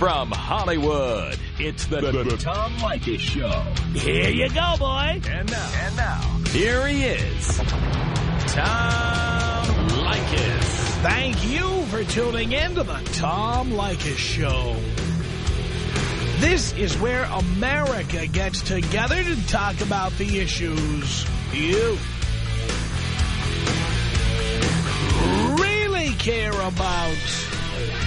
From Hollywood, it's the, the, the Tom Leykis Show. Here you go, boy. And now, and now, here he is, Tom Leykis. Thank you for tuning in to the Tom Leykis Show. This is where America gets together to talk about the issues you really care about.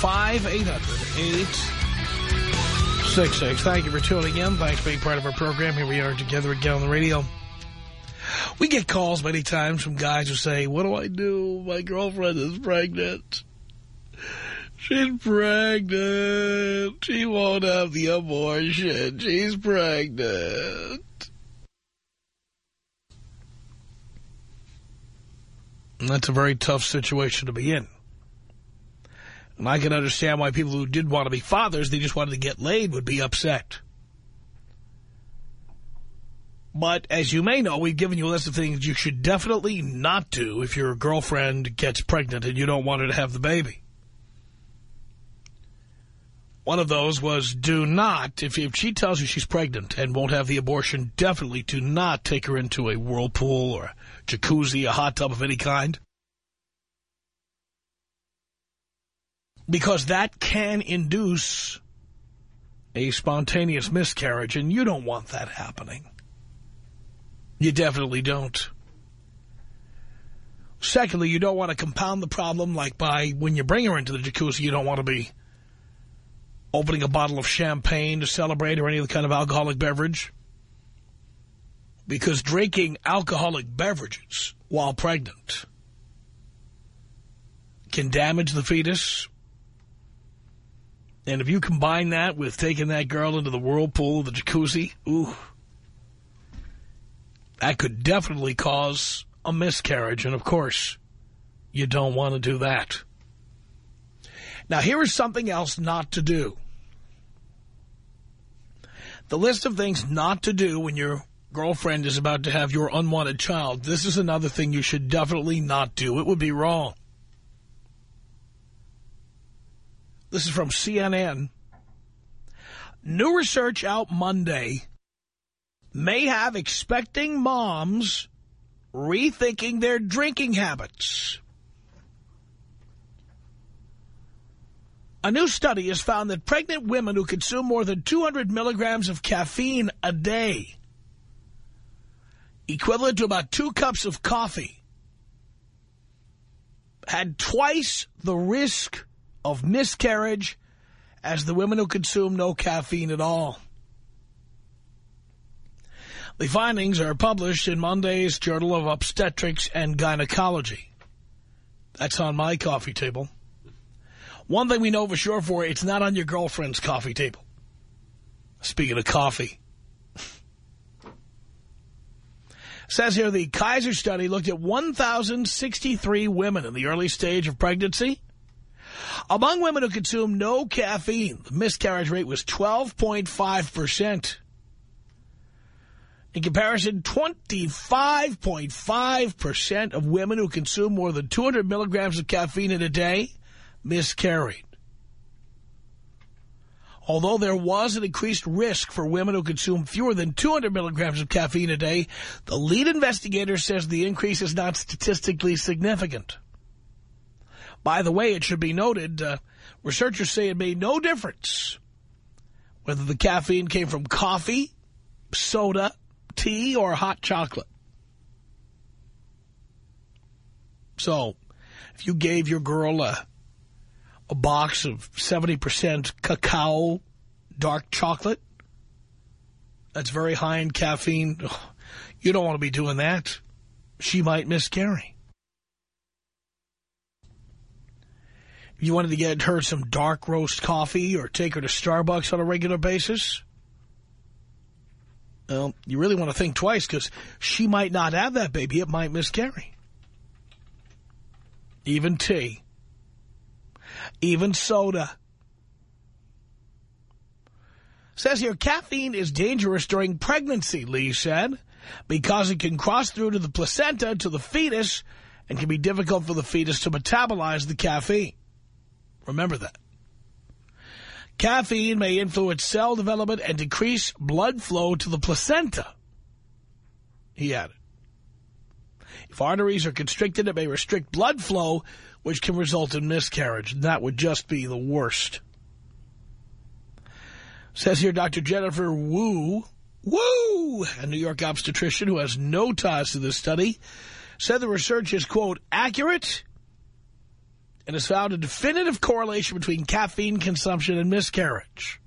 1-800-5800-866. Thank you for tuning in. Thanks for being part of our program. Here we are together again on the radio. We get calls many times from guys who say, what do I do? My girlfriend is pregnant. She's pregnant. She won't have the abortion. She's pregnant. That's a very tough situation to be in. And I can understand why people who didn't want to be fathers, they just wanted to get laid, would be upset. But as you may know, we've given you a list of things you should definitely not do if your girlfriend gets pregnant and you don't want her to have the baby. One of those was do not, if, if she tells you she's pregnant and won't have the abortion, definitely do not take her into a whirlpool or a jacuzzi, a hot tub of any kind. Because that can induce a spontaneous miscarriage, and you don't want that happening. You definitely don't. Secondly, you don't want to compound the problem like by when you bring her into the jacuzzi, you don't want to be opening a bottle of champagne to celebrate or any other kind of alcoholic beverage. Because drinking alcoholic beverages while pregnant can damage the fetus. And if you combine that with taking that girl into the whirlpool, of the jacuzzi, ooh, that could definitely cause a miscarriage. And, of course, you don't want to do that. Now, here is something else not to do. The list of things not to do when your girlfriend is about to have your unwanted child, this is another thing you should definitely not do. It would be wrong. This is from CNN. New research out Monday may have expecting moms rethinking their drinking habits. A new study has found that pregnant women who consume more than 200 milligrams of caffeine a day, equivalent to about two cups of coffee, had twice the risk of miscarriage as the women who consume no caffeine at all. The findings are published in Monday's Journal of Obstetrics and Gynecology. That's on my coffee table. One thing we know for sure for, it's not on your girlfriend's coffee table. Speaking of coffee. Says here the Kaiser study looked at 1,063 women in the early stage of pregnancy. Among women who consumed no caffeine, the miscarriage rate was 12.5%. In comparison, 25.5% of women who consume more than 200 milligrams of caffeine in a day miscarried. Although there was an increased risk for women who consume fewer than 200 milligrams of caffeine a day, the lead investigator says the increase is not statistically significant. By the way, it should be noted, uh, researchers say it made no difference whether the caffeine came from coffee, soda, tea, or hot chocolate. So, if you gave your girl a, a box of 70% cacao dark chocolate, that's very high in caffeine, you don't want to be doing that. She might miscarry. You wanted to get her some dark roast coffee or take her to Starbucks on a regular basis? Well, you really want to think twice because she might not have that baby. It might miscarry. Even tea. Even soda. Says here, caffeine is dangerous during pregnancy, Lee said, because it can cross through to the placenta to the fetus and can be difficult for the fetus to metabolize the caffeine. Remember that. Caffeine may influence cell development and decrease blood flow to the placenta, he added. If arteries are constricted, it may restrict blood flow, which can result in miscarriage. And that would just be the worst. Says here Dr. Jennifer Wu, Wu, a New York obstetrician who has no ties to this study, said the research is, quote, accurate and has found a definitive correlation between caffeine consumption and miscarriage.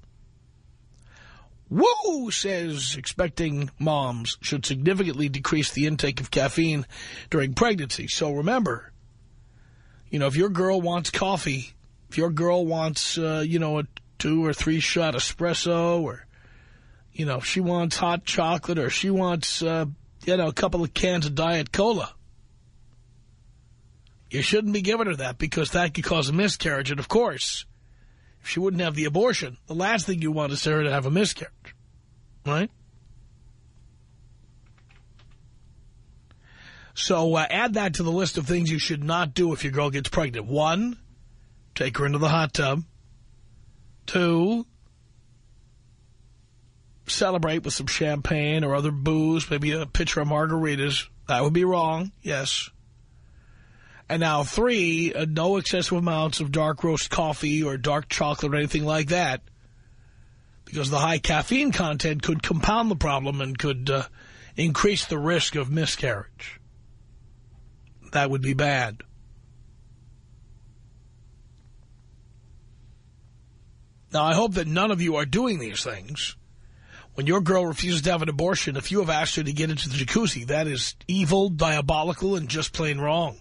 Wu says expecting moms should significantly decrease the intake of caffeine during pregnancy. So remember, you know, if your girl wants coffee, if your girl wants, uh, you know, a two or three shot espresso or, you know, if she wants hot chocolate or she wants, uh, you know, a couple of cans of Diet Cola. You shouldn't be giving her that because that could cause a miscarriage. And, of course, if she wouldn't have the abortion, the last thing you want is for her to have a miscarriage. Right? So uh, add that to the list of things you should not do if your girl gets pregnant. One, take her into the hot tub. Two, celebrate with some champagne or other booze, maybe a pitcher of margaritas. That would be wrong, yes. And now three, uh, no excessive amounts of dark roast coffee or dark chocolate or anything like that. Because the high caffeine content could compound the problem and could uh, increase the risk of miscarriage. That would be bad. Now, I hope that none of you are doing these things. When your girl refuses to have an abortion, if you have asked her to get into the jacuzzi, that is evil, diabolical, and just plain wrong.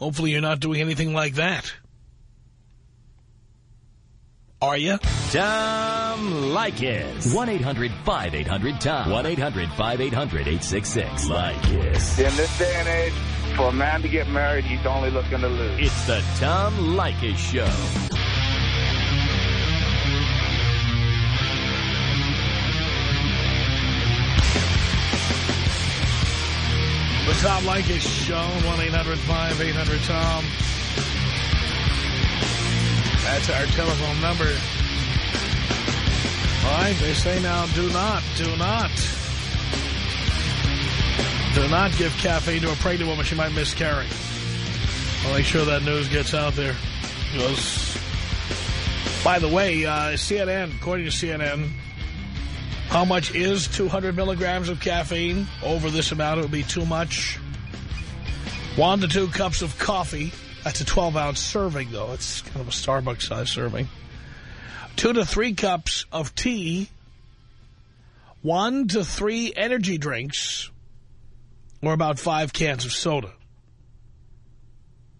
Hopefully you're not doing anything like that. Are you? Tom Leykis. 1-800-5800-TOM. 1-800-5800-866. Leykis. In this day and age, for a man to get married, he's only looking to lose. It's the Tom Leykis Show. The Tom Leykis Show, 1-800-5800-TOM. That's our telephone number. All right, they say now, do not, do not. Do not give caffeine to a pregnant woman. She might miscarry. I'll make sure that news gets out there. Because, by the way, uh, CNN, according to CNN, how much is 200 milligrams of caffeine? Over this amount, it would be too much. One to two cups of coffee. That's a 12-ounce serving, though. It's kind of a Starbucks-sized serving. Two to three cups of tea. One to three energy drinks. Or about five cans of soda.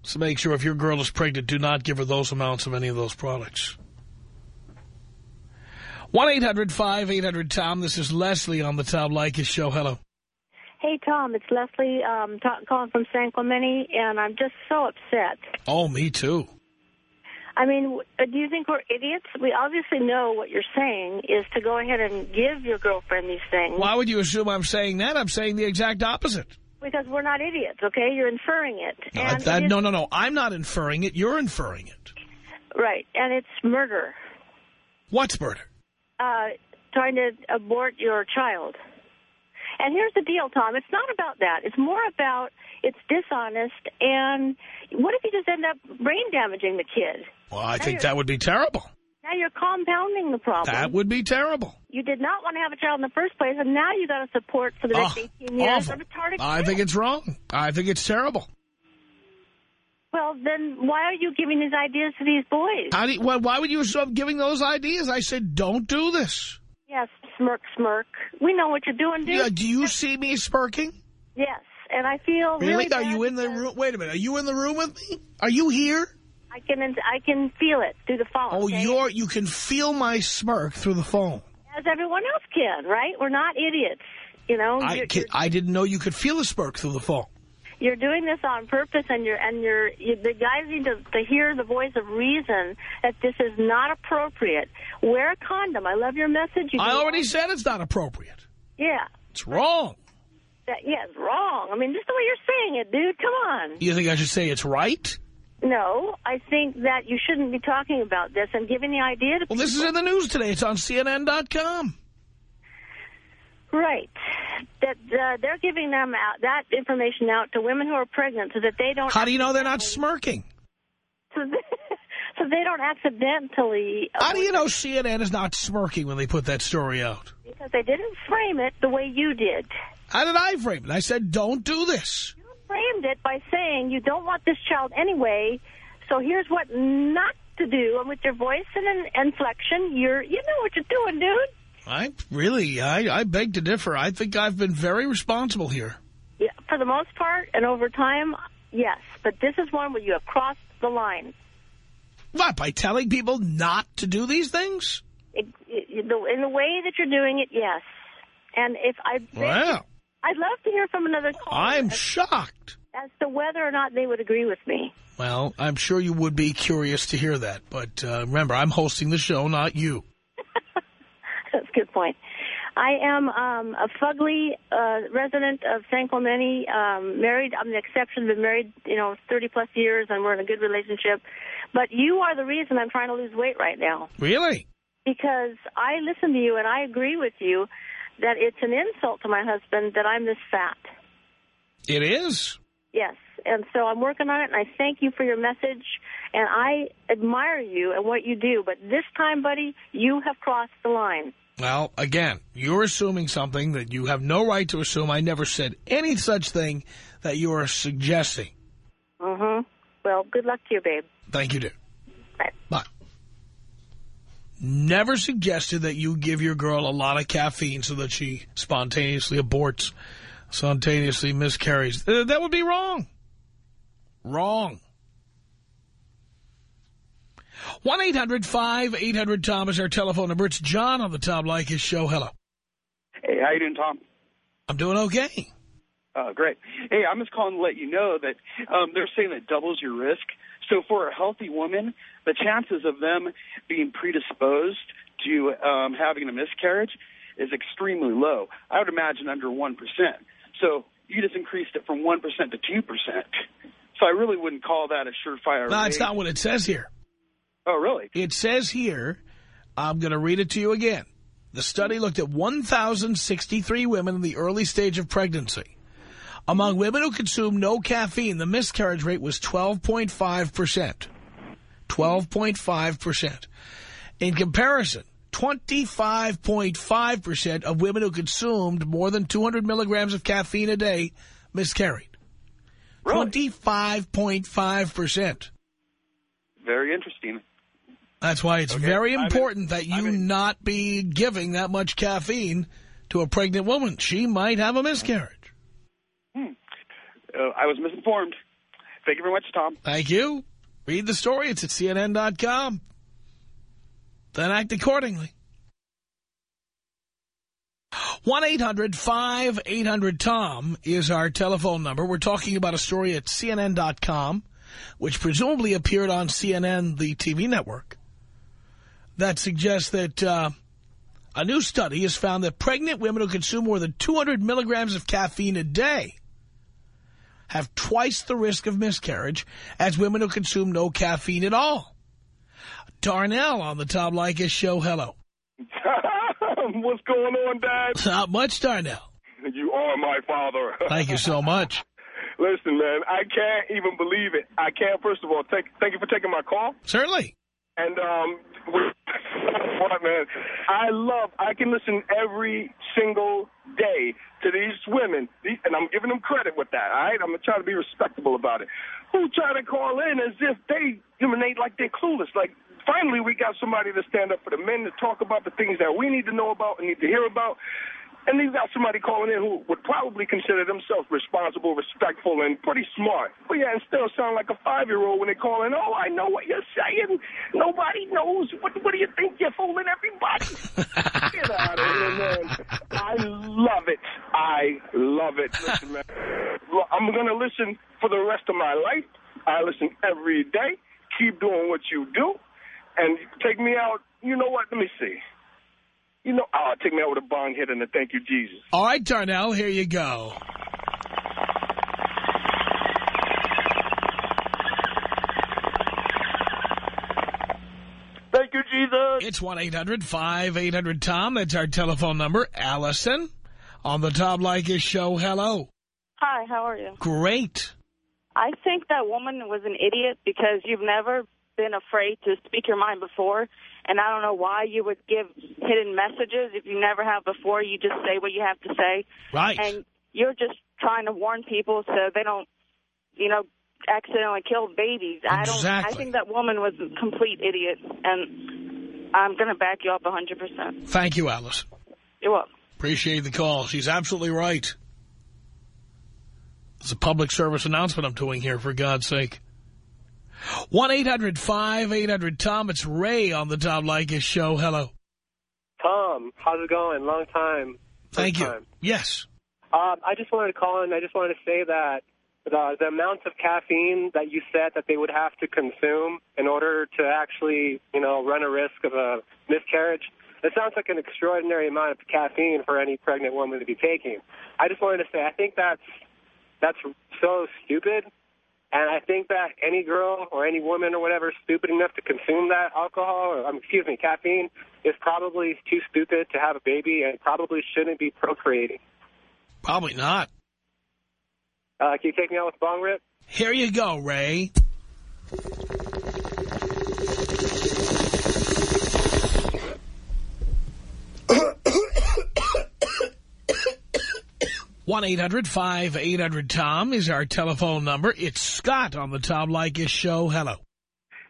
So make sure if your girl is pregnant, do not give her those amounts of any of those products. 1-800-5800-TOM. This is Leslie on the Tom Leykis Show. Hello. Hey, Tom, it's Leslie um, calling from San Clemente, and I'm just so upset. Oh, me too. I mean, do you think we're idiots? We obviously know what you're saying is to go ahead and give your girlfriend these things. Why would you assume I'm saying that? I'm saying the exact opposite. Because we're not idiots, okay? You're inferring it. No, and that, it no, no, no. I'm not inferring it. You're inferring it. Right, and it's murder. What's murder? Uh, trying to abort your child. And here's the deal, Tom. It's not about that. It's more about it's dishonest. And what if you just end up brain damaging the kid? Well, I Now think that would be terrible. Now you're compounding the problem. That would be terrible. You did not want to have a child in the first place, and now you got to support for the next Oh, 18 years awful. a retarded I kid. think it's wrong. I think it's terrible. Well, then why are you giving these ideas to these boys? How do you, why, why would you I'm giving those ideas? I said, don't do this. Yes, smirk, smirk. We know what you're doing, dude. Yeah, do you see me smirking? Yes. and I feel really. Really? Are you in the room? Wait a minute. Are you in the room with me? Are you here? I can I can feel it through the phone. Oh, okay? you're you can feel my smirk through the phone. as everyone else can, right? We're not idiots, you know. I you're, can, you're, I didn't know you could feel a smirk through the phone. You're doing this on purpose, and you're and you're you, the guys need to, to hear the voice of reason that this is not appropriate. Wear a condom. I love your message. You I already said it's not appropriate. yeah. It's wrong. That, yeah, it's wrong. I mean, just the way you're saying it, dude. Come on. You think I should say it's right? No, I think that you shouldn't be talking about this and giving the idea to Well, this is in the news today. It's on CNN.com. Right. That uh, they're giving them out that information out to women who are pregnant so that they don't. How do you know they're not smirking? So, they, so they don't accidentally. How do you know CNN is not smirking when they put that story out? Because they didn't frame it the way you did. How did I frame it? I said, don't do this. You framed it by saying you don't want this child anyway. So here's what not to do, and with your voice and an inflection, you're you know what you're doing, dude. I really, I, I beg to differ. I think I've been very responsible here. Yeah, for the most part, and over time, yes. But this is one where you have crossed the line. What, by telling people not to do these things? It, it, the, in the way that you're doing it, yes. And if I, Wow. I'd love to hear from another caller I'm as, shocked. as to whether or not they would agree with me. Well, I'm sure you would be curious to hear that. But uh, remember, I'm hosting the show, not you. That's good point. I am um, a fugly uh, resident of San Clemente, um, married. I'm the exception. Been married, you know, 30 plus years, and we're in a good relationship. But you are the reason I'm trying to lose weight right now. Really? because I listen to you and I agree with you that it's an insult to my husband that I'm this fat. It is. Yes. And so I'm working on it and I thank you for your message and I admire you and what you do. But this time, buddy, you have crossed the line. Well, again, you're assuming something that you have no right to assume. I never said any such thing that you are suggesting. Mm-hmm. Well, good luck to you, babe. Thank you, dear. Bye. But never suggested that you give your girl a lot of caffeine so that she spontaneously aborts, spontaneously miscarries. Uh, that would be wrong. Wrong. 1-800-5800-TOM is our telephone number. It's John on the Tom Leykis show. Hello. Hey, how you doing, Tom? I'm doing okay. Uh, great. Hey, I'm just calling to let you know that um, they're saying that doubles your risk. So for a healthy woman, the chances of them being predisposed to um, having a miscarriage is extremely low. I would imagine under 1%. So you just increased it from 1% to 2%. So I really wouldn't call that a surefire No, that's rate. not what it says here. Oh, really? It says here, I'm going to read it to you again. The study looked at 1,063 women in the early stage of pregnancy. Among women who consumed no caffeine, the miscarriage rate was 12.5%. 12.5%. In comparison, 25.5% of women who consumed more than 200 milligrams of caffeine a day miscarried. Really? 25.5%. Very interesting. That's why it's Okay, very I'm important that you I'm not be giving that much caffeine to a pregnant woman. She might have a miscarriage. Uh, I was misinformed. Thank you very much, Tom. Thank you. Read the story. It's at CNN.com. Then act accordingly. 1-800-5800-TOM is our telephone number. We're talking about a story at CNN.com, which presumably appeared on CNN, the TV network, that suggests that uh, a new study has found that pregnant women who consume more than 200 milligrams of caffeine a day have twice the risk of miscarriage as women who consume no caffeine at all. Darnell on the Tom Leykis show. Hello. What's going on, Dad? Not much, Darnell. You are my father. Thank you so much. Listen, man, I can't even believe it. I can't, first of all, take, thank you for taking my call. Certainly. And, um, what, man, I love, I can listen every single day to these women, and I'm giving them credit with that, all right? I'm trying to try to be respectable about it. Who try to call in as if they emanate like they're clueless. Like, finally we got somebody to stand up for the men to talk about the things that we need to know about and need to hear about. And you've got somebody calling in who would probably consider themselves responsible, respectful, and pretty smart. But yeah, and still sound like a five-year-old when they call in, oh, I know what you're saying. Nobody knows. What, what do you think? You're fooling everybody. Get out of here, man. I love it. I love it. Listen, man. I'm going to listen for the rest of my life. I listen every day. Keep doing what you do. And take me out. You know what? Let me see. You know, oh, take me out with a bong hit and a thank you, Jesus. All right, Darnell, here you go. Thank you, Jesus. It's 1-800-5800-TOM. That's our telephone number. Allison on the Tom Leykis show. Hello. Hi, how are you? Great. I think that woman was an idiot because you've never been afraid to speak your mind before. And I don't know why you would give hidden messages if you never have before. You just say what you have to say. Right. And you're just trying to warn people so they don't, you know, accidentally kill babies. I don't. I think that woman was a complete idiot. And I'm going to back you up 100%. Thank you, Alice. You're welcome. Appreciate the call. She's absolutely right. It's a public service announcement I'm doing here, for God's sake. 1-800-5800-TOM. It's Ray on the Tom Leykis show. Hello. Tom, how's it going? Long time. Thank you. time. Yes. Um, I just wanted to call in. I just wanted to say that the, the amount of caffeine that you said that they would have to consume in order to actually, you know, run a risk of a miscarriage, it sounds like an extraordinary amount of caffeine for any pregnant woman to be taking. I just wanted to say I think that's that's so stupid. And I think that any girl or any woman or whatever stupid enough to consume that alcohol, or um, excuse me, caffeine, is probably too stupid to have a baby and probably shouldn't be procreating. Probably not. Uh, can you take me out with a bong rip? Here you go, Ray. One 800 tom is our telephone number. It's Scott on the Tom Leykis show. Hello.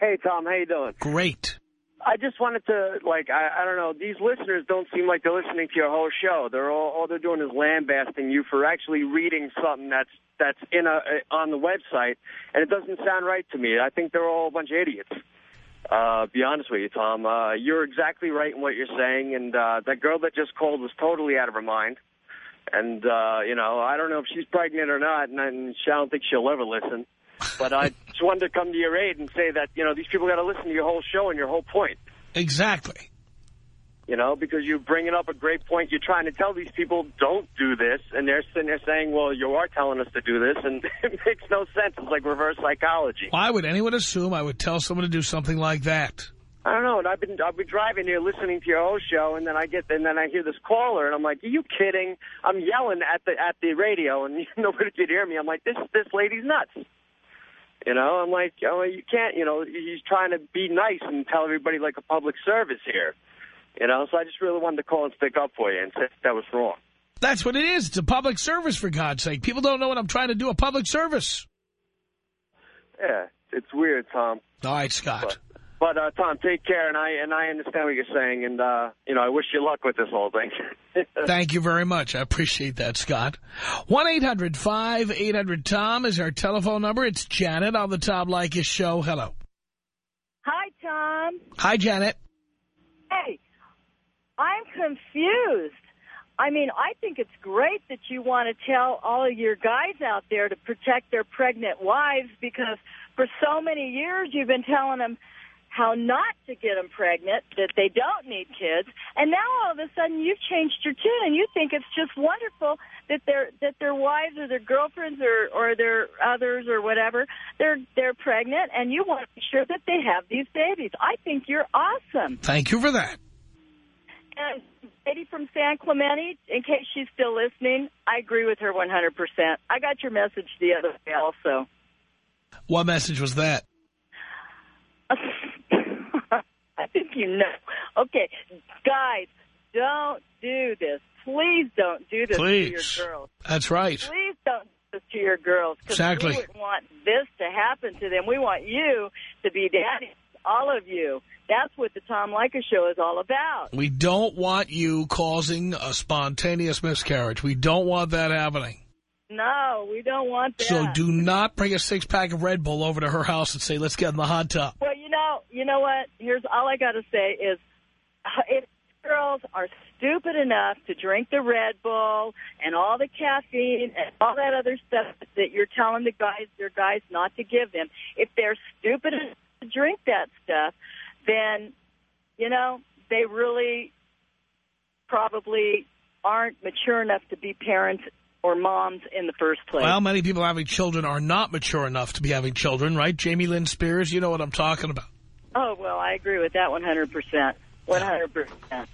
Hey, Tom, how you doing? Great. I just wanted to, like, I, I don't know, these listeners don't seem like they're listening to your whole show. They're all, all they're doing is lambasting you for actually reading something that's that's in a on the website, and it doesn't sound right to me. I think they're all a bunch of idiots. Uh, be honest with you, Tom. Uh, you're exactly right in what you're saying, and uh, that girl that just called was totally out of her mind. And, uh, you know, I don't know if she's pregnant or not, and, I don't think she'll ever listen. But I just wanted to come to your aid and say that, you know, these people got to listen to your whole show and your whole point. Exactly. You know, because you're bringing up a great point. You're trying to tell these people, don't do this. And they're sitting there saying, well, you are telling us to do this. And it makes no sense. It's like reverse psychology. Why would anyone assume I would tell someone to do something like that? I don't know. And I've been I've been driving here listening to your whole show, and then I get and then I hear this caller, and I'm like, "Are you kidding?" I'm yelling at the at the radio, and nobody could hear me. I'm like, "This this lady's nuts." You know, I'm like, "Oh, you can't." You know, he's trying to be nice and tell everybody like a public service here. You know, so I just really wanted to call and stick up for you and say that was wrong. That's what it is. It's a public service, for God's sake. People don't know what I'm trying to do, a public service. Yeah, it's weird, Tom. All right, Scott. But uh, Tom, take care, and I and I understand what you're saying, and uh, you know, I wish you luck with this whole thing. Thank you very much. I appreciate that, Scott. 1-800-5800-TOM is our telephone number. It's Janet on the Tom Leykis show. Hello. Hi, Tom. Hi, Janet. Hey, I'm confused. I mean, I think it's great that you want to tell all of your guys out there to protect their pregnant wives because for so many years you've been telling them how not to get them pregnant, that they don't need kids, and now all of a sudden you've changed your tune and you think it's just wonderful that their that their wives or their girlfriends or or their others or whatever they're they're pregnant and you want to make sure that they have these babies. I think you're awesome. Thank you for that. And lady from San Clemente, in case she's still listening, I agree with her 100%. I got your message the other day also. What message was that? I think you know. Okay, guys, don't do this. Please don't do this Please. to your girls. That's right. Please don't do this to your girls. Exactly. We wouldn't want this to happen to them. We want you to be daddy. all of you. That's what the Tom Leykis show is all about. We don't want you causing a spontaneous miscarriage. We don't want that happening. No, we don't want that. So do not bring a six-pack of Red Bull over to her house and say, let's get in the hot tub. Well, you know, you know what? Here's all I got to say is, uh, if girls are stupid enough to drink the Red Bull and all the caffeine and all that other stuff that you're telling the guys, their guys not to give them, if they're stupid enough to drink that stuff, then, you know, they really probably aren't mature enough to be parents or moms in the first place. Well, many people having children are not mature enough to be having children, right? Jamie Lynn Spears, you know what I'm talking about. Oh, well, I agree with that 100%. 100%.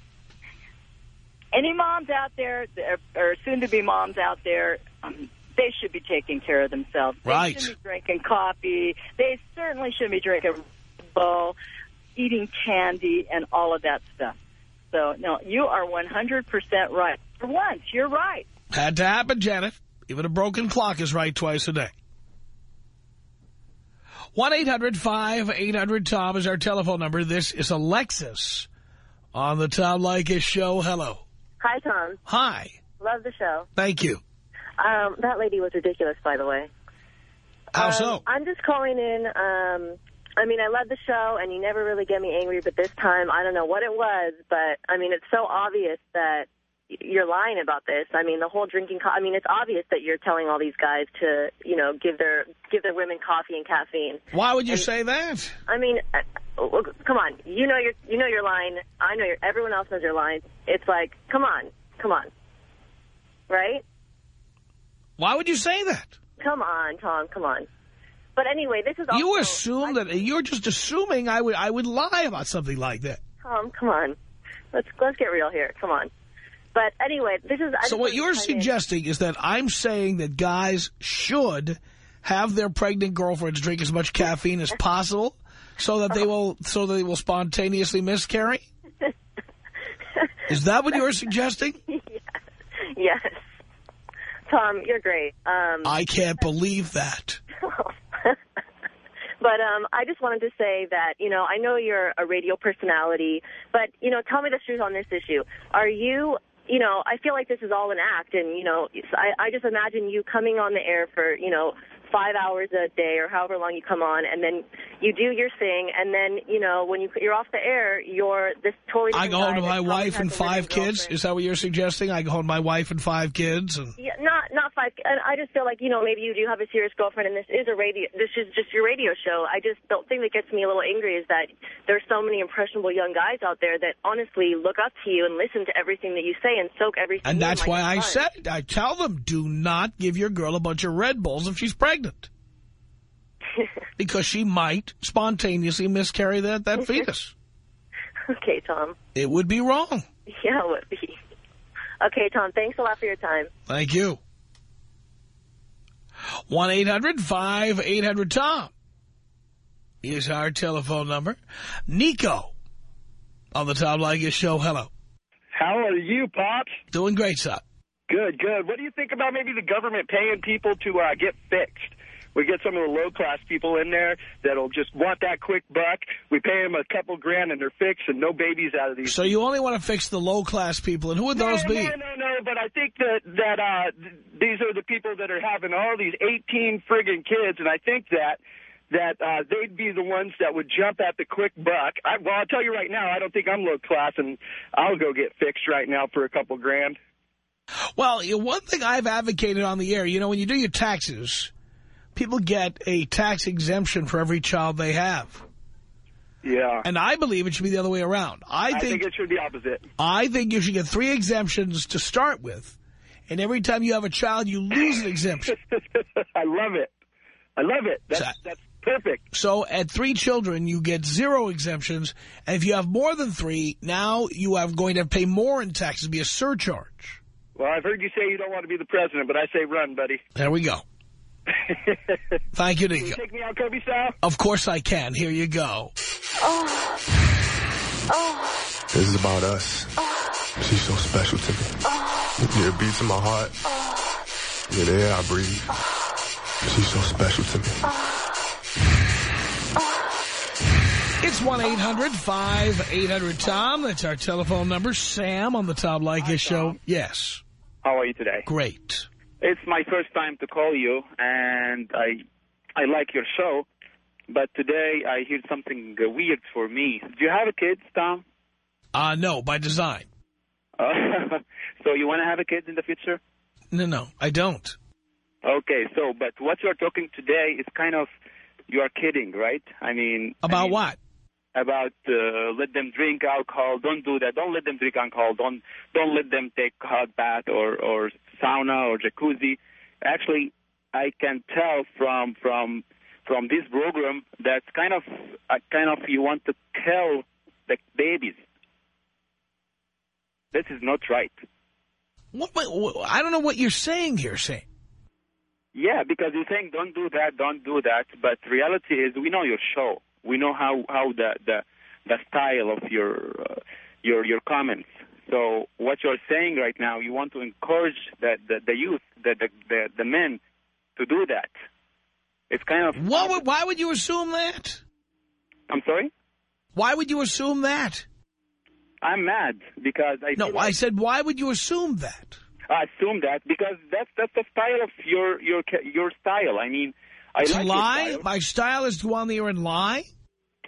Any moms out there, or soon-to-be moms out there, um, they should be taking care of themselves. They Right. shouldn't be drinking coffee. They certainly shouldn't be drinking bowl, eating candy, and all of that stuff. So, no, you are 100% right. For once, you're right. Had to happen, Janet. Even a broken clock is right twice a day. 1-800-5800-TOM is our telephone number. This is Alexis on the Tom Leykis show. Hello. Hi, Tom. Hi. Love the show. Thank you. Um, that lady was ridiculous, by the way. How Um, so? I'm just calling in. Um, I mean, I love the show, and you never really get me angry, but this time, I don't know what it was, but, I mean, it's so obvious that you're lying about this. I mean, the whole drinking, co I mean, it's obvious that you're telling all these guys to, you know, give their give their women coffee and caffeine. Why would you say that? I mean, uh, come on. You know you're you know you're lying. I know you're. Everyone else knows you're lying. It's like, come on, come on, right? Why would you say that? Come on, Tom. Come on. But anyway, this is also, You assume that you're just assuming I would I would lie about something like that. Tom. Come on. Let's let's get real here. Come on. But anyway, this is. I So what you're in. suggesting is that I'm saying that guys should have their pregnant girlfriends drink as much caffeine as possible so that they will so that they will spontaneously miscarry? Is that what you're suggesting? Yes. Tom, you're great. Um, I can't believe that. But um, I just wanted to say that, you know, I know you're a radio personality, but, you know, tell me the truth on this issue. Are you, you know, I feel like this is all an act, and, you know, I, I just imagine you coming on the air for, you know, five hours a day or however long you come on, and then you do your thing, and then, you know, when you, you're off the air, you're this totally I go home to my wife and five kids? girlfriend. Is that what you're suggesting? I go home to my wife and five kids? and Yeah, not not five. And I just feel like you know maybe you do have a serious girlfriend, and this is a radio. This is just your radio show. I just don't think that gets me a little angry is that there's so many impressionable young guys out there that honestly look up to you and listen to everything that you say and soak everything. And that's why I fun. said it. I tell them, do not give your girl a bunch of Red Bulls if she's pregnant. because she might spontaneously miscarry that, that fetus. Okay, Tom. It would be wrong. Yeah, it would be. Okay, Tom. Thanks a lot for your time. Thank you. 1-800-5800-TOM is our telephone number. Nico on the Tom Leykis show. Hello. How are you, Pops? Doing great, son. Good, good. What do you think about maybe the government paying people to uh, get fixed? We get some of the low-class people in there that'll just want that quick buck. We pay them a couple grand and they're fixed and no babies out of these. So you only want to fix the low-class people, and who would those no, be? No, no, no, but I think that, that uh, th- these are the people that are having all these 18 friggin' kids, and I think that that uh, they'd be the ones that would jump at the quick buck. I, well, I'll tell you right now, I don't think I'm low class, and I'll go get fixed right now for a couple grand. Well, one thing I've advocated on the air, you know, when you do your taxes, people get a tax exemption for every child they have. Yeah. And I believe it should be the other way around. I, I think, think it should be opposite. I think you should get three exemptions to start with. And every time you have a child, you lose an exemption. I love it. I love it. That's, that's perfect. So at three children, you get zero exemptions. And if you have more than three, now you are going to pay more in taxes, be a surcharge. Well, I've heard you say you don't want to be the president, but I say run, buddy. There we go. Thank you, Can you take me out Kobe style? Of course I can. Here you go. Oh. Oh. This is about us. Oh. She's so special to me. Oh. Yeah, it beats in my heart. Oh. Yeah, the air I breathe. She's so special to me. It's 1-800-5800-TOM. That's our telephone number. Sam on the Tom Leykis show. Yes. How are you today? Great. It's my first time to call you, and I I like your show. But today I hear something weird for me. Do you have a kid, Tom? Uh, no, by design. Uh, so you want to have a kid in the future? No, no, I don't. Okay, so, but what you're talking today is kind of, you are kidding, right? I mean... About I mean, what? About uh, let them drink alcohol. Don't do that. Don't let them drink alcohol. Don't don't let them take hot bath or, or sauna or jacuzzi. Actually, I can tell from from from this program that kind of uh, kind of you want to kill the babies. This is not right. What, what, what- I don't know what you're saying here, Sam. Yeah, because you're saying don't do that, don't do that, but reality is we know your show. We know how how the the, the style of your uh, your your comments. So what you're saying right now, you want to encourage the the, the youth, the, the the the men, to do that. It's kind of What would, why would you assume that? I'm sorry. Why would you assume that? I'm mad because I No, I said, why would you assume that? I assume that because that's that's the style of your your your style. I mean, I to like lie? style. My style is to go on the air and lie?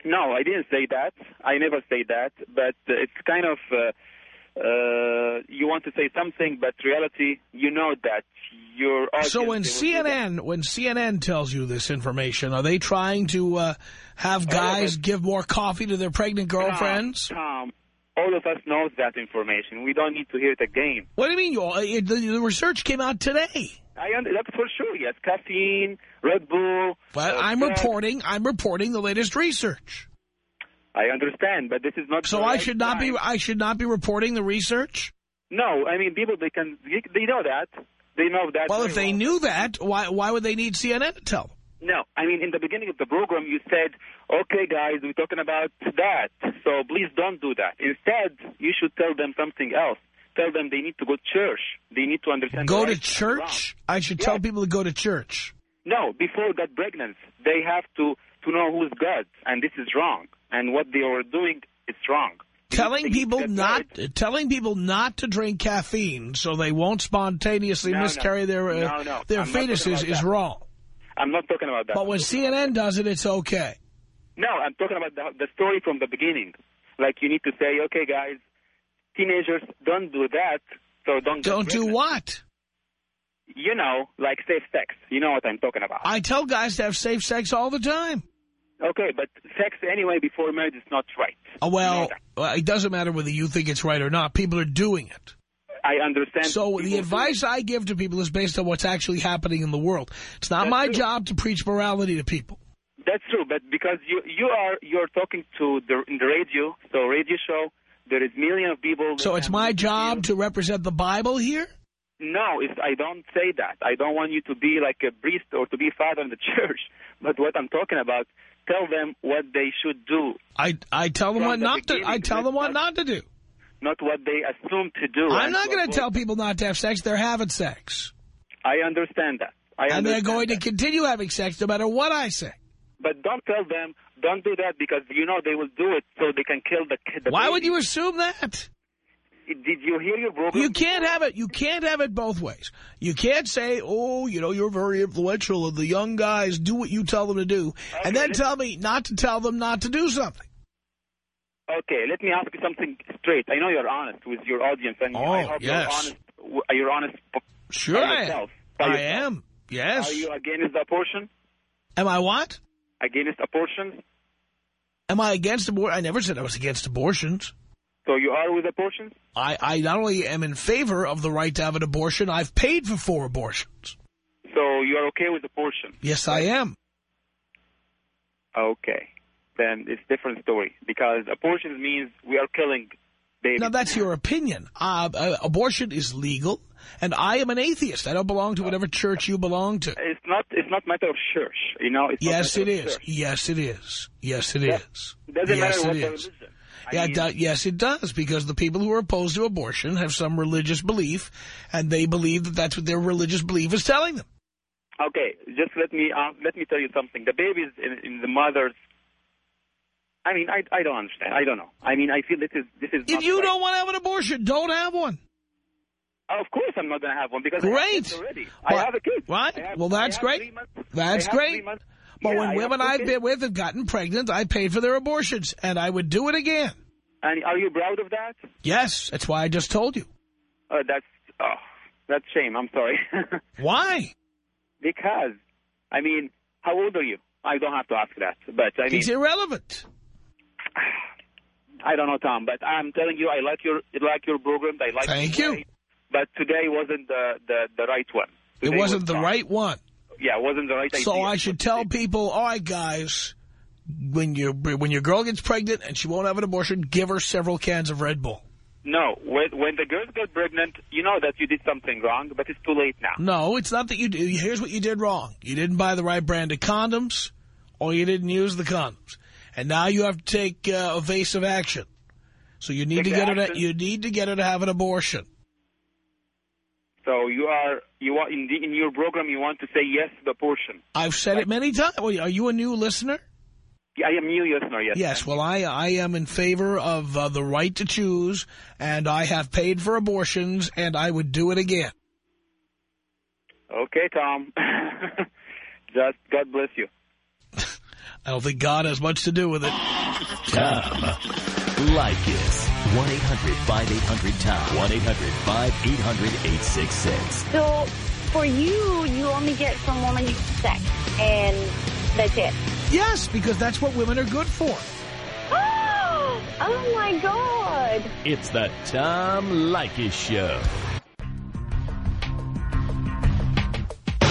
No, I didn't say that. I never say that. But uh, it's kind of uh, uh, you want to say something, but reality, you know that your audience. So when they will do that. CNN when CNN tells you this information, are they trying to uh, have guys give more coffee to their pregnant girlfriends? Tom, all of us knows that information. We don't need to hear it again. What do you mean? You, uh, it- the, the research came out today. I under, that's for sure. Yes, caffeine, Red Bull. But uh, I'm reporting. I'm reporting the latest research. I understand, but this is not. So I right should not be. I should not be reporting the research. No, I mean people. They can. They know that. They know that. Well, if they knew that, why why would they need CNN to tell? No, I mean, in the beginning of the program, you said, okay, guys, we're talking about that, so please don't do that. Instead, you should tell them something else. Tell them they need to go to church. They need to understand. Go to right church. I should tell people to go to church. No, before that pregnant, they have to, to know who's God, and this is wrong. And what they are doing is wrong. Telling people not telling people not to drink caffeine so they won't spontaneously No, no. miscarry their uh, No, no. their I'm fetuses is wrong. I'm not talking about that. But when CNN does it, it's okay. No, I'm talking about the, the story from the beginning. Like you need to say, okay, guys, teenagers don't do that, so don't. Don't do what? You know, like safe sex. You know what I'm talking about. I tell guys to have safe sex all the time. Okay, but sex anyway before marriage is not right. Uh, well, uh, it doesn't matter whether you think it's right or not. People are doing it. I understand. So the advice I give to people is based on what's actually happening in the world. It's not my job to preach morality to people. That's true, but because you you are you're talking to the in the radio, so radio show, there is millions of people. So it's my job to represent the Bible here? No, I don't say that. I don't want you to be like a priest or to be father in the church. But what I'm talking about, tell them what they should do, I I tell them what the not to. I tell them what not to do. not what they assume to do. I'm not going to tell people not to have sex. They're having sex. I understand that. I and they're going that. to continue having sex no matter what I say. But don't tell them, don't do that because you know they will do it so they can kill the kid. the Why baby. would you assume that? Did you hear your program? You can't have it. You can't have it both ways. You can't say, "Oh, you know, you're very influential, and the young guys do what you tell them to do," and then tell me not to tell them not to do something. Okay, let me ask you something straight. I know you're honest with your audience, and I Oh, hope yes. you're honest. You're honest. Sure, I am. I am. Yes. Are you against the abortion? Am I what? Against abortion? Am I against abortion? I never said I was against abortions. So you are with abortion? I, I not only am in favor of the right to have an abortion, I've paid for four abortions. So you are okay with abortion? Yes, I am. Okay, then it's different story because abortion means we are killing babies. Now, that's your opinion. Uh, uh, abortion is legal, and I am an atheist. I don't belong to whatever church you belong to. It's not. It's not matter of church. You know. It's Yes, it is. church. Yes, it is. Yes, it That- is. Doesn't yes, matter what it the is. religion. Yeah, it mean- do- yes, it does, because the people who are opposed to abortion have some religious belief, and they believe that that's what their religious belief is telling them. Okay, just let me uh, let me tell you something. The babies in, in the mother's I mean, I I don't understand. I don't know. I mean, I feel this is this is. If you right. don't want to have an abortion, don't have one. Of course, I'm not going to have one because I have Great. already. Well, I have a kid. Right? Have- well, that's great. That's great. But Yeah, when women I've been with have gotten pregnant, I paid for their abortions, and I would do it again. And are you proud of that? Yes, that's why I just told you. Uh, that's oh, that's shame. I'm sorry. Why? because, I mean, how old are you? I don't have to ask that, but I mean, It's irrelevant. I don't know, Tom. But I'm telling you, I like your I like your program. I like. Thank you. way, But today wasn't the the, the right one. It wasn't was the wrong. right one. Yeah, it wasn't the right idea. So I should tell people, all right, guys, when your when your girl gets pregnant and she won't have an abortion, give her several cans of Red Bull. No, when when the girls get pregnant, you know that you did something wrong, but it's too late now. No, it's not that you do. Here's what you did wrong. You didn't buy the right brand of condoms, or you didn't use the condoms. And now you have to take uh, evasive action. So you need Take to get her to, you need to get her to have an abortion. So you are you are in the, in your program. You want to say yes to the portion. I've said it many times. Well, Are you a new listener? I am new listener. Yes. Yes, well, I I am in favor of uh, the right to choose, and I have paid for abortions, and I would do it again. Okay, Tom. Just God bless you. I don't think God has much to do with it. Tom Leykis. 1-800-5800-TOM. 1-800-5800-866. So for you, you only get from women you have sex, and that's it. Yes, because that's what women are good for. oh oh my God! It's the Tom Leykis Show.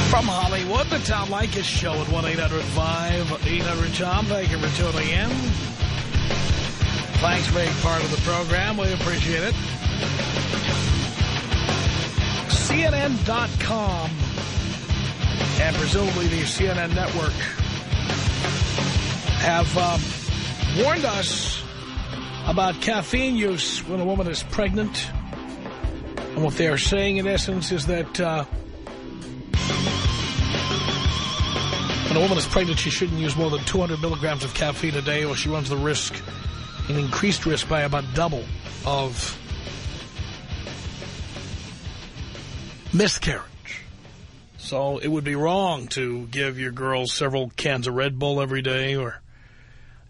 From Hollywood, the Tom Leykis Show at 1-800-5800-TOM. Thank you for tuning in. Thanks for being part of the program. We appreciate it. CNN.com and presumably the CNN network have um, warned us about caffeine use when a woman is pregnant. And what they are saying, in essence, is that uh, when a woman is pregnant, she shouldn't use more than 200 milligrams of caffeine a day or she runs the risk, an increased risk by about double of miscarriage. So it would be wrong to give your girls several cans of Red Bull every day or,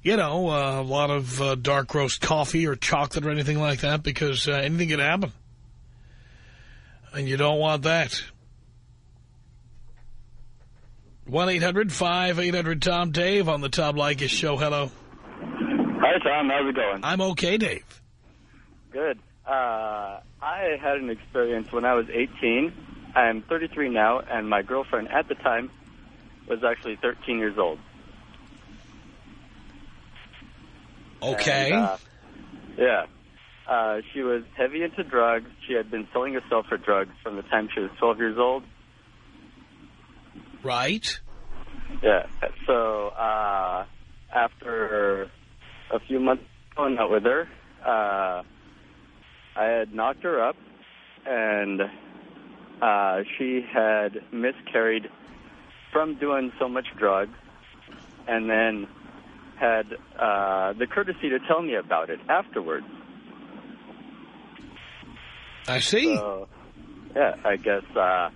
you know, uh, a lot of uh, dark roast coffee or chocolate or anything like that because uh, anything could happen. And you don't want that. 1-800-5800-TOM Dave on the Tom Leykis Show. Hello. Tom. How's it going? I'm okay, Dave. Good. Uh, I had an experience when I was 18. I'm 33 now, and my girlfriend at the time was actually 13 years old. Okay. And, uh, yeah. Uh, she was heavy into drugs. She had been selling herself for drugs from the time she was 12 years old. Right. Yeah. So uh, after a few months going out with her, uh, I had knocked her up, and uh, she had miscarried from doing so much drugs, and then had uh, the courtesy to tell me about it afterwards. I see. So, yeah, I guess uh,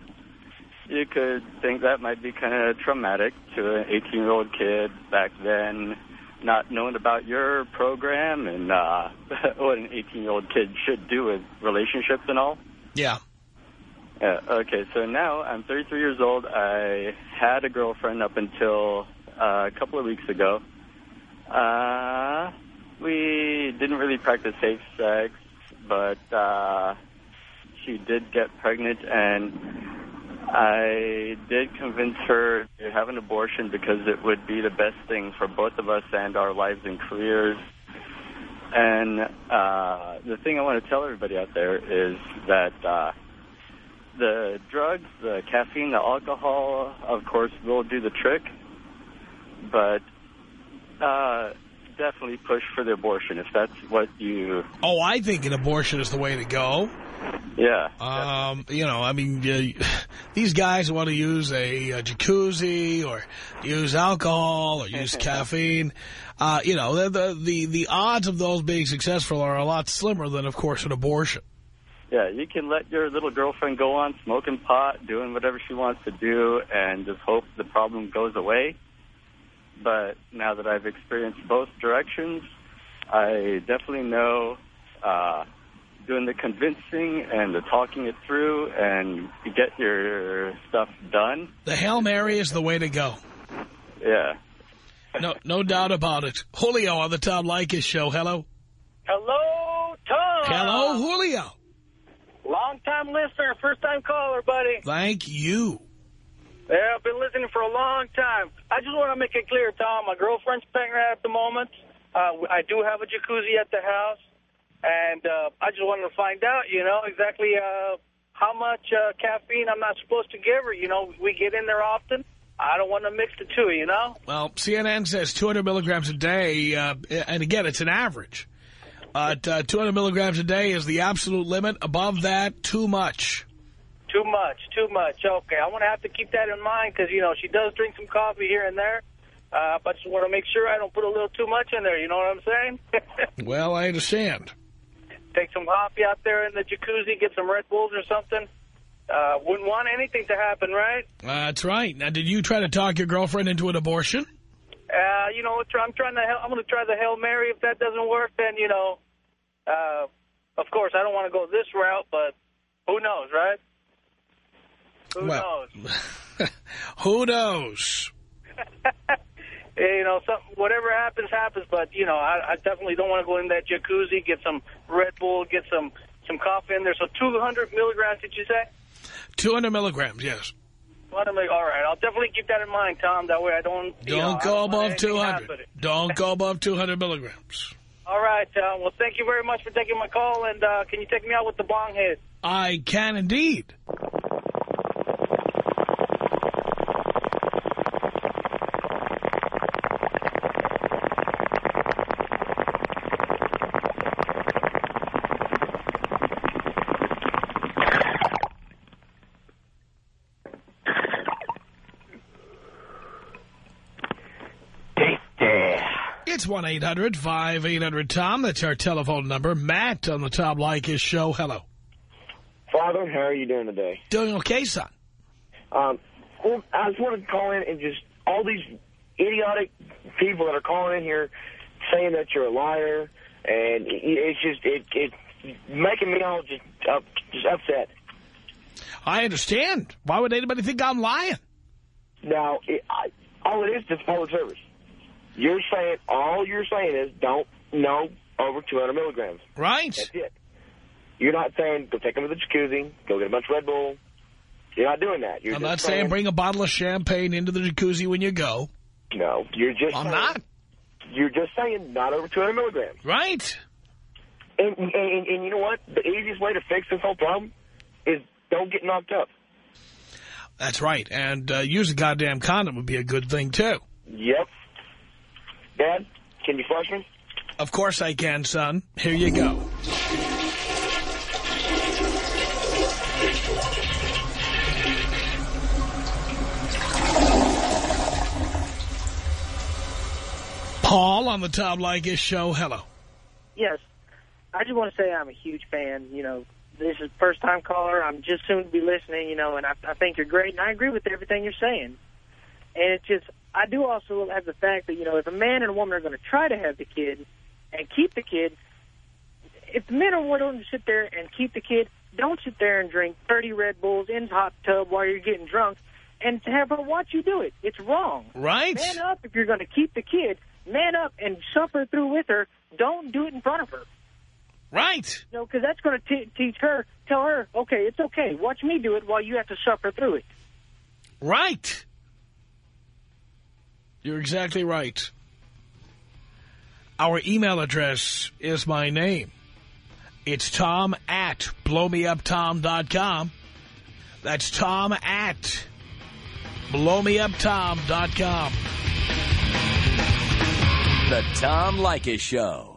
you could think that might be kind of traumatic to an 18-year-old kid back then, not knowing about your program and uh, what an 18-year-old kid should do with relationships and all. Yeah. Yeah, okay, so now I'm 33 years old. I had a girlfriend up until uh, a couple of weeks ago. Uh, we didn't really practice safe sex, but uh, she did get pregnant, and I did convince her to have an abortion because it would be the best thing for both of us and our lives and careers. And uh, the thing I want to tell everybody out there is that uh, the drugs, the caffeine, the alcohol, of course, will do the trick. But uh, definitely push for the abortion if that's what you... Oh, I think an abortion is the way to go. Yeah. Um, you know, I mean, uh, these guys want to use a, a, jacuzzi or use alcohol or use caffeine. Uh, you know, the, the, the, the odds of those being successful are a lot slimmer than, of course, an abortion. Yeah, you can let your little girlfriend go on smoking pot, doing whatever she wants to do, and just hope the problem goes away. But now that I've experienced both directions, I definitely know uh, doing the convincing and the talking it through and get your stuff done. The Hail Mary is the way to go. Yeah. No, no doubt about it. Julio on the Tom Leykis show. Hello. Hello, Tom. Hello, Julio. Long-time listener, first-time caller, buddy. Thank you. Yeah, I've been listening for a long time. I just want to make it clear, Tom, my girlfriend's pregnant at the moment. Uh, I do have a jacuzzi at the house, and uh, I just wanted to find out, you know, exactly uh, how much uh, caffeine I'm not supposed to give her. You know, we get in there often. I don't want to mix the two, you know? Well, CNN says 200 milligrams a day, uh, and again, it's an average. Uh, 200 milligrams a day is the absolute limit. Above that, too much. Too much, too much. Okay, I'm going to have to keep that in mind because, you know, she does drink some coffee here and there. Uh, but just want to make sure I don't put a little too much in there, you know what I'm saying? well, I understand. Take some coffee out there in the jacuzzi, get some Red Bulls or something. Uh, wouldn't want anything to happen, right? Uh, that's right. Now, did you try to talk your girlfriend into an abortion? Uh, you know, I'm trying to. I'm going to try the Hail Mary. If that doesn't work, then you know, uh, of course, I don't want to go this route, but who knows, right? Who well, knows? who knows? you know, some, whatever happens, happens. But you know, I, I definitely don't want to go in that jacuzzi, get some Red Bull, get some some coffee in there. So 200 milligrams, did you say? 200 milligrams, yes. 200 milligrams. All right, I'll definitely keep that in mind, Tom. That way I don't... Don't know, go above 200. Don't go above 200 milligrams. All right. Uh, well, thank you very much for taking my call. And uh, can you take me out with the bong hit? I can indeed. It's 1-800-5800-TOM. That's our telephone number. Matt on the Tom Leykis show. Hello. Father, how are you doing today? Doing okay, son. Um, well, I just wanted to call in and just all these idiotic people that are calling in here saying that you're a liar, and it's just it it's making me all just up, just upset. I understand. Why would anybody think I'm lying? Now, it, I, all it is is public service. You're saying, all you're saying is don't no over 200 milligrams. Right. That's it. You're not saying go take them to the jacuzzi, go get a bunch of Red Bull. You're not doing that. You're I'm not saying bring a bottle of champagne into the jacuzzi when you go. No, you're just I'm saying, not. You're just saying not over 200 milligrams. Right. And, and, and, and you know what? The easiest way to fix this whole problem is don't get knocked up. That's right. And uh, use a goddamn condom would be a good thing, too. Yep. Dad, can you flush me? Of course I can, son. Here you go. Paul on the Tom Leykis show. Hello. Yes. I just want to say I'm a huge fan. You know, this is first-time caller. I'm just soon to be listening, you know, and I, I think you're great, and I agree with everything you're saying. And it's just, I do also have the fact that, you know, if a man and a woman are going to try to have the kid and keep the kid, if the men are willing to sit there and keep the kid, don't sit there and drink 30 Red Bulls in the hot tub while you're getting drunk and have her watch you do it. It's wrong. Right. Man up if you're going to keep the kid. Man up and suffer through with her. Don't do it in front of her. Right. You know, because that's going to teach her, tell her, okay, it's okay. Watch me do it while you have to suffer through it. Right. You're exactly right. Our email address is my name. It's tom at blowmeuptom.com. That's tom at blowmeuptom.com. The Tom Leykis Show.